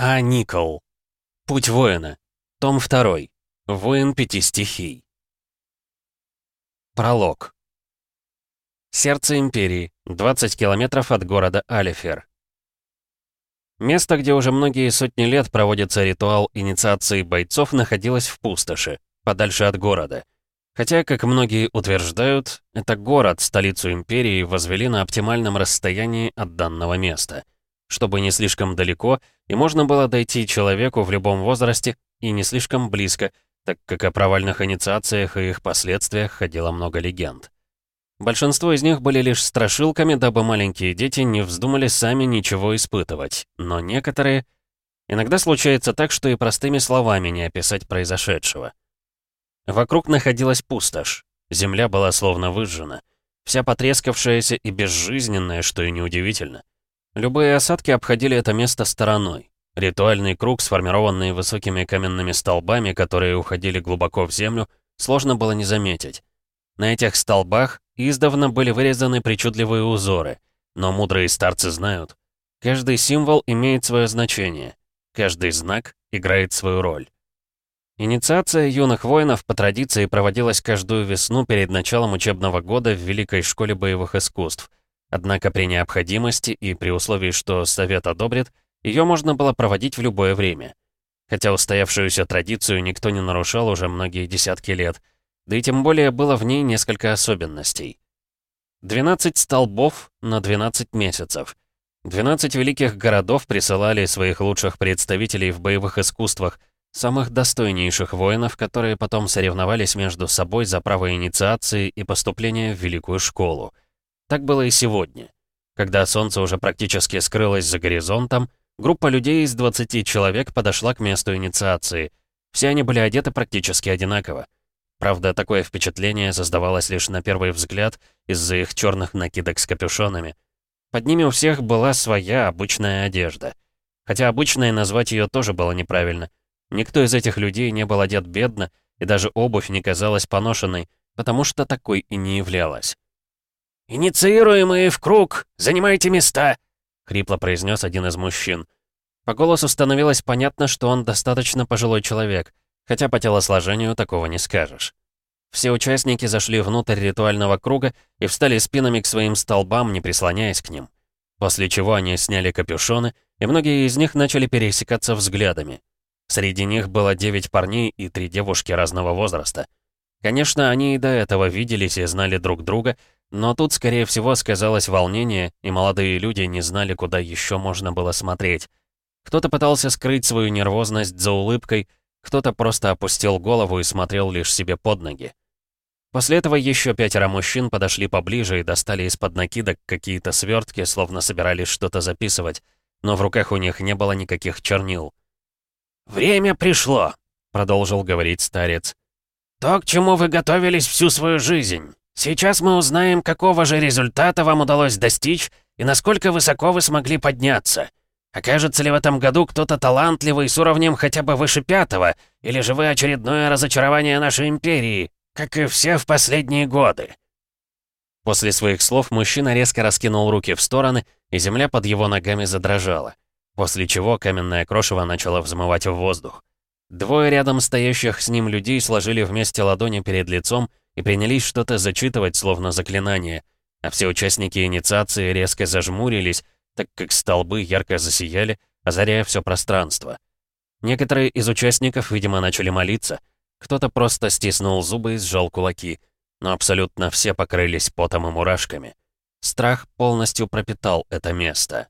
А. Никол. Путь воина. Том 2. Воин пяти стихий. Пролог. Сердце Империи. 20 километров от города Алифер. Место, где уже многие сотни лет проводится ритуал инициации бойцов, находилось в пустоши, подальше от города. Хотя, как многие утверждают, это город, столицу Империи, возвели на оптимальном расстоянии от данного места — чтобы не слишком далеко, и можно было дойти человеку в любом возрасте и не слишком близко, так как о провальных инициациях и их последствиях ходило много легенд. Большинство из них были лишь страшилками, дабы маленькие дети не вздумали сами ничего испытывать, но некоторые... Иногда случается так, что и простыми словами не описать произошедшего. Вокруг находилась пустошь. Земля была словно выжжена. Вся потрескавшаяся и безжизненная, что и неудивительно. Любые осадки обходили это место стороной. Ритуальный круг, сформированный высокими каменными столбами, которые уходили глубоко в землю, сложно было не заметить. На этих столбах издавна были вырезаны причудливые узоры, но мудрые старцы знают, каждый символ имеет свое значение, каждый знак играет свою роль. Инициация юных воинов по традиции проводилась каждую весну перед началом учебного года в Великой школе боевых искусств, Однако при необходимости и при условии, что совет одобрит, ее можно было проводить в любое время. Хотя устоявшуюся традицию никто не нарушал уже многие десятки лет, да и тем более было в ней несколько особенностей. 12 столбов на 12 месяцев. 12 великих городов присылали своих лучших представителей в боевых искусствах, самых достойнейших воинов, которые потом соревновались между собой за право инициации и поступления в великую школу — так было и сегодня. Когда солнце уже практически скрылось за горизонтом, группа людей из 20 человек подошла к месту инициации. Все они были одеты практически одинаково. Правда, такое впечатление создавалось лишь на первый взгляд из-за их черных накидок с капюшонами. Под ними у всех была своя обычная одежда. Хотя обычной назвать ее тоже было неправильно. Никто из этих людей не был одет бедно, и даже обувь не казалась поношенной, потому что такой и не являлась. «Инициируемые в круг! Занимайте места!» — хрипло произнес один из мужчин. По голосу становилось понятно, что он достаточно пожилой человек, хотя по телосложению такого не скажешь. Все участники зашли внутрь ритуального круга и встали спинами к своим столбам, не прислоняясь к ним. После чего они сняли капюшоны, и многие из них начали пересекаться взглядами. Среди них было девять парней и три девушки разного возраста. Конечно, они и до этого виделись и знали друг друга, но тут, скорее всего, сказалось волнение, и молодые люди не знали, куда еще можно было смотреть. Кто-то пытался скрыть свою нервозность за улыбкой, кто-то просто опустил голову и смотрел лишь себе под ноги. После этого еще пятеро мужчин подошли поближе и достали из-под накидок какие-то свертки, словно собирались что-то записывать, но в руках у них не было никаких чернил. «Время пришло», — продолжил говорить старец. «То, к чему вы готовились всю свою жизнь. Сейчас мы узнаем, какого же результата вам удалось достичь и насколько высоко вы смогли подняться. Окажется ли в этом году кто-то талантливый с уровнем хотя бы выше пятого, или же вы очередное разочарование нашей империи, как и все в последние годы?» После своих слов мужчина резко раскинул руки в стороны, и земля под его ногами задрожала, после чего каменное крошево начало взмывать в воздух. Двое рядом стоящих с ним людей сложили вместе ладони перед лицом и принялись что-то зачитывать, словно заклинание, а все участники инициации резко зажмурились, так как столбы ярко засияли, озаряя все пространство. Некоторые из участников, видимо, начали молиться, кто-то просто стиснул зубы и сжал кулаки, но абсолютно все покрылись потом и мурашками. Страх полностью пропитал это место.